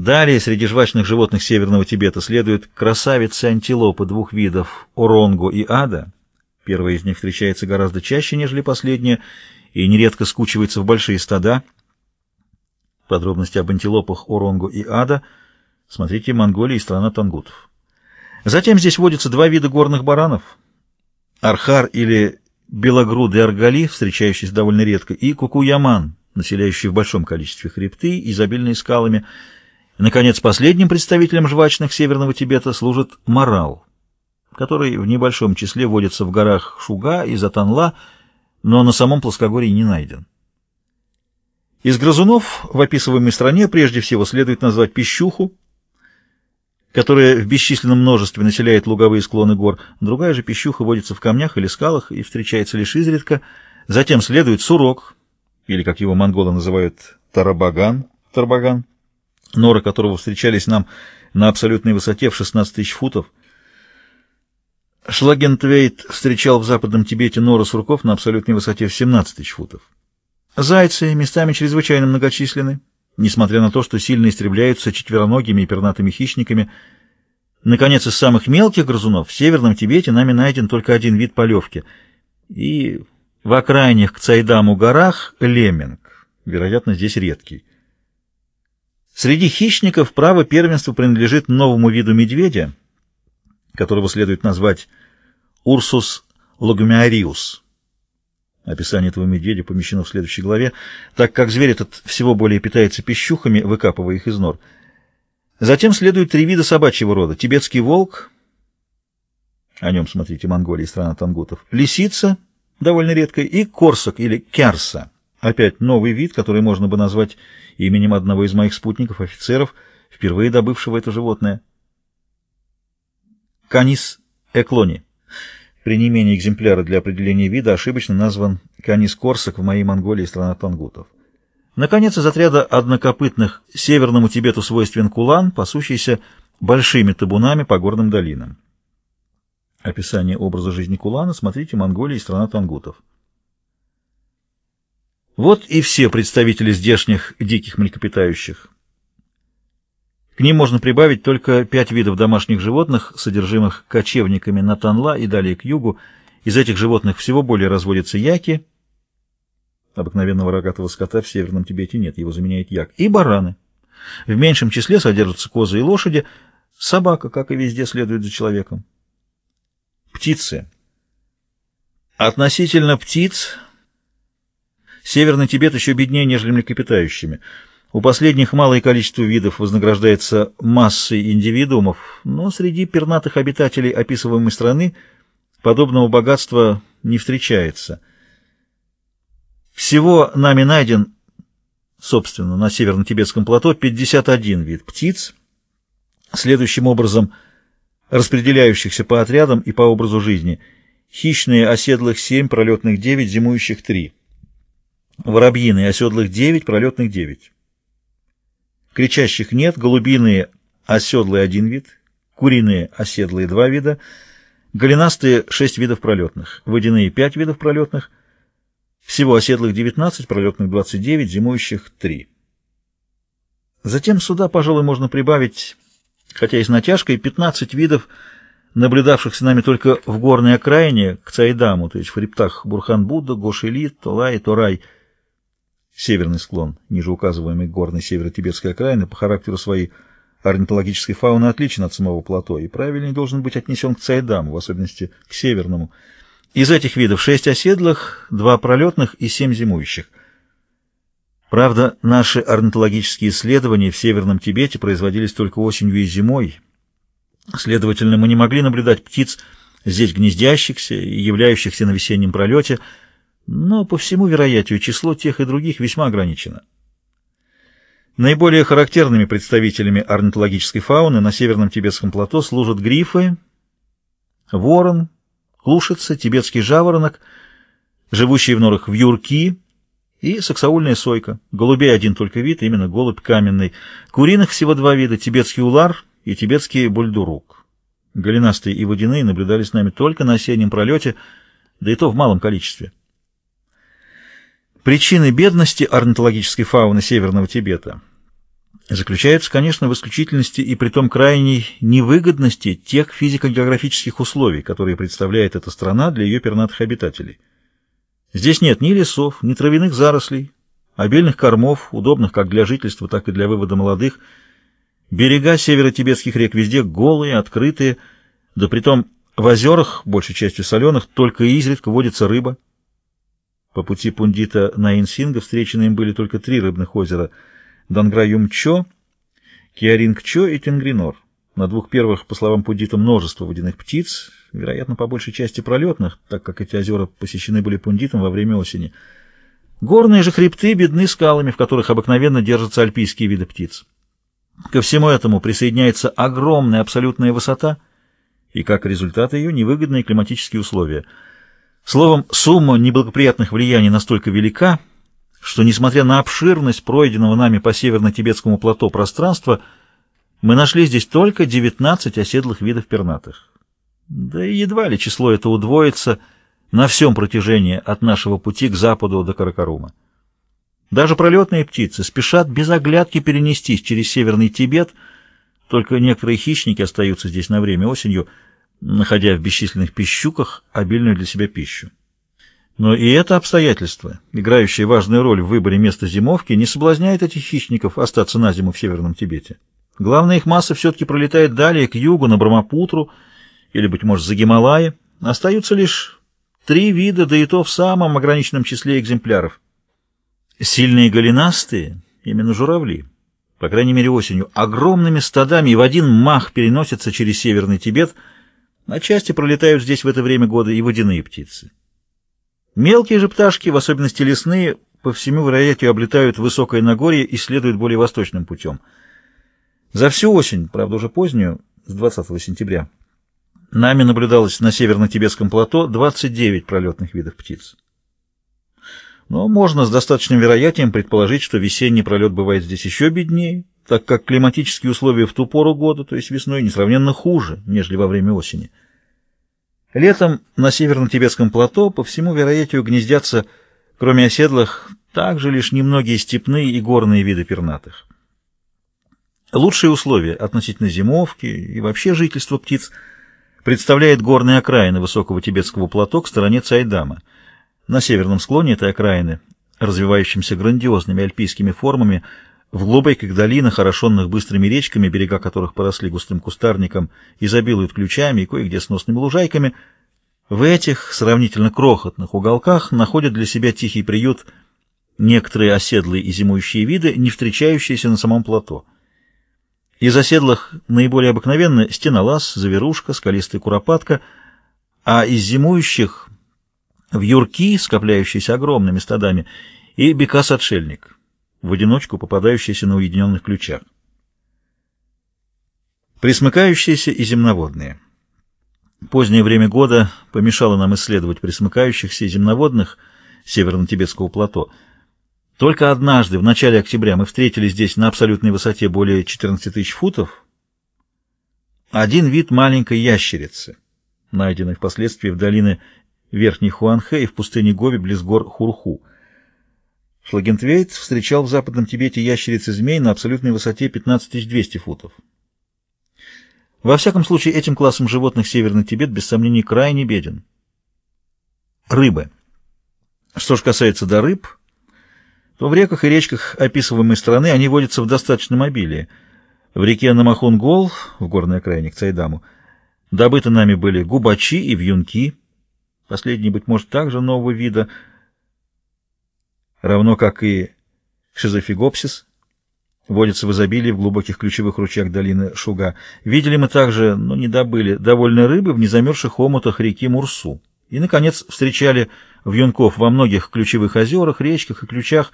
Далее среди жвачных животных Северного Тибета следуют красавицы-антилопы двух видов – оронго и ада. Первая из них встречается гораздо чаще, нежели последняя, и нередко скучивается в большие стада. Подробности об антилопах оронго и ада смотрите «Монголия и страна тангутов». Затем здесь водятся два вида горных баранов – архар или белогрудый аргали, встречающийся довольно редко, и кукуяман, населяющий в большом количестве хребты, изобильные скалами – наконец, последним представителем жвачных Северного Тибета служит морал, который в небольшом числе водится в горах Шуга и Затанла, но на самом плоскогорье не найден. Из грызунов в описываемой стране прежде всего следует назвать пищуху, которая в бесчисленном множестве населяет луговые склоны гор. Другая же пищуха водится в камнях или скалах и встречается лишь изредка. Затем следует сурок, или, как его монголы называют, тарабаган, тарбаган, норы которого встречались нам на абсолютной высоте в 16 тысяч футов. Шлагентвейт встречал в Западном Тибете норы сурков на абсолютной высоте в 17 тысяч футов. Зайцы местами чрезвычайно многочисленны, несмотря на то, что сильно истребляются четвероногими и пернатыми хищниками. Наконец, из самых мелких грызунов в Северном Тибете нами найден только один вид полевки. И в окраинах к Цайдаму горах лемминг, вероятно, здесь редкий. Среди хищников право первенства принадлежит новому виду медведя, которого следует назвать Урсус логумиариус. Описание этого медведя помещено в следующей главе, так как зверь этот всего более питается пищухами, выкапывая их из нор. Затем следуют три вида собачьего рода. Тибетский волк, о нем смотрите Монголия и страна тангутов, лисица, довольно редкая, и корсак или кярса, опять новый вид, который можно бы назвать именем одного из моих спутников-офицеров, впервые добывшего это животное. Канис эклони. При неимении экземпляра для определения вида ошибочно назван канис корсак в моей Монголии страна тангутов. Наконец, из отряда однокопытных северному Тибету свойствен кулан, пасущийся большими табунами по горным долинам. Описание образа жизни кулана смотрите «Монголия и страна тангутов». Вот и все представители здешних диких млекопитающих. К ним можно прибавить только пять видов домашних животных, содержимых кочевниками на Танла и далее к югу. Из этих животных всего более разводятся яки. Обыкновенного рогатого скота в Северном Тибете нет, его заменяет як. И бараны. В меньшем числе содержатся козы и лошади. Собака, как и везде, следует за человеком. Птицы. Относительно птиц... Северный Тибет еще беднее, нежели млекопитающими. У последних малое количество видов вознаграждается массой индивидуумов, но среди пернатых обитателей описываемой страны подобного богатства не встречается. Всего нами найден, собственно, на северно-тибетском плато 51 вид птиц, следующим образом распределяющихся по отрядам и по образу жизни. Хищные оседлых 7, пролетных 9, зимующих 3. Воробьиные оседлых 9, пролетных 9. Кричащих нет, голубиные оседлые один вид, куриные оседлые два вида, голенастые 6 видов пролетных, водяные 5 видов пролетных, всего оседлых 19, пролетных 29, зимующих 3. Затем сюда, пожалуй, можно прибавить, хотя и с натяжкой, 15 видов, наблюдавшихся нами только в горной окраине, к Цайдаму, то есть в хребтах Бурхан-Будда, Гошили, Толай, Торай – северный склон, ниже указываемый горной северо-тибетской окраины, по характеру своей орнитологической фауны отличен от самого плато и правильнее должен быть отнесен к Цайдаму, в особенности к северному. Из этих видов шесть оседлых, два пролетных и семь зимующих. Правда, наши орнитологические исследования в Северном Тибете производились только осенью и зимой. Следовательно, мы не могли наблюдать птиц, здесь гнездящихся и являющихся на весеннем пролете, но по всему вероятию число тех и других весьма ограничено. Наиболее характерными представителями орнитологической фауны на северном тибетском плато служат грифы, ворон, клушица, тибетский жаворонок, живущие в норах вьюрки и саксаульная сойка. Голубей один только вид, именно голубь каменный. Куриных всего два вида, тибетский улар и тибетский бульдурук. Голенастые и водяные наблюдались нами только на осеннем пролете, да и то в малом количестве. Причины бедности орнитологической фауны Северного Тибета заключается, конечно, в исключительности и притом крайней невыгодности тех физико-географических условий, которые представляет эта страна для ее пернатых обитателей. Здесь нет ни лесов, ни травяных зарослей, обильных кормов, удобных как для жительства, так и для вывода молодых. Берега северо-тибетских рек везде голые, открытые, да притом в озерах, большей частью соленых, только изредка водится рыба. По пути пундита на Инсинга встречены им были только три рыбных озера — Дангра-Юмчо, Киарингчо и Тенгринор. На двух первых, по словам Пудита, множество водяных птиц, вероятно, по большей части пролетных, так как эти озера посещены были пундитом во время осени. Горные же хребты бедны скалами, в которых обыкновенно держатся альпийские виды птиц. Ко всему этому присоединяется огромная абсолютная высота и, как результат ее, невыгодные климатические условия. Словом, сумма неблагоприятных влияний настолько велика, что, несмотря на обширность пройденного нами по северно-тибетскому плато пространства, мы нашли здесь только 19 оседлых видов пернатых. Да и едва ли число это удвоится на всем протяжении от нашего пути к западу до Каракарума. Даже пролетные птицы спешат без оглядки перенестись через Северный Тибет, только некоторые хищники остаются здесь на время осенью, находя в бесчисленных пищуках обильную для себя пищу. Но и это обстоятельство, играющее важную роль в выборе места зимовки, не соблазняет этих хищников остаться на зиму в Северном Тибете. Главная их масса все-таки пролетает далее, к югу, на Брамапутру, или, быть может, за Гималаи. Остаются лишь три вида, да и то в самом ограниченном числе экземпляров. Сильные голенастые, именно журавли, по крайней мере осенью, огромными стадами и в один мах переносятся через Северный Тибет, на части пролетают здесь в это время года и водяные птицы. Мелкие же пташки, в особенности лесные, по всему вероятию облетают высокое Нагорье и следуют более восточным путем. За всю осень, правда уже позднюю, с 20 сентября, нами наблюдалось на северно-тибетском плато 29 пролетных видов птиц. Но можно с достаточным вероятием предположить, что весенний пролет бывает здесь еще беднее, так как климатические условия в ту пору года, то есть весной, несравненно хуже, нежели во время осени. Летом на северно-тибетском плато по всему вероятию гнездятся, кроме оседлых, также лишь немногие степные и горные виды пернатых. Лучшие условия относительно зимовки и вообще жительства птиц представляет горные окраины высокого тибетского плато к стороне Цайдама. На северном склоне этой окраины, развивающимся грандиозными альпийскими формами, в глубоких долинах, орошенных быстрыми речками, берега которых поросли густым кустарником, изобилуют ключами и кое-где сносными лужайками, в этих сравнительно крохотных уголках находят для себя тихий приют некоторые оседлые и зимующие виды, не встречающиеся на самом плато. Из оседлых наиболее обыкновенны стенолаз, заверушка, скалистая куропатка, а из зимующих — вьюрки, скопляющиеся огромными стадами, и бекас-отшельник — в одиночку попадающиеся на уединенных ключах. Присмыкающиеся и земноводные. Позднее время года помешало нам исследовать присмыкающихся и земноводных северно-тибетского плато. Только однажды, в начале октября, мы встретили здесь на абсолютной высоте более 14 тысяч футов один вид маленькой ящерицы, найденной впоследствии в долине Верхней Хуанхэ и в пустыне Гоби близ гор Хурху. Шлагентвейт встречал в Западном Тибете ящерицы-змей на абсолютной высоте 15200 футов. Во всяком случае, этим классом животных Северный Тибет без сомнений крайне беден. Рыбы. Что же касается до рыб, то в реках и речках описываемой страны они водятся в достаточном обилии. В реке Намахунгол, в горной окраине к Цайдаму, добыты нами были губачи и вьюнки, последние, быть может, также нового вида – равно как и шизофигопсис, водится в изобилии в глубоких ключевых ручьях долины Шуга. Видели мы также, но не добыли, довольно рыбы в незамерзших омутах реки Мурсу. И, наконец, встречали вьюнков во многих ключевых озерах, речках и ключах,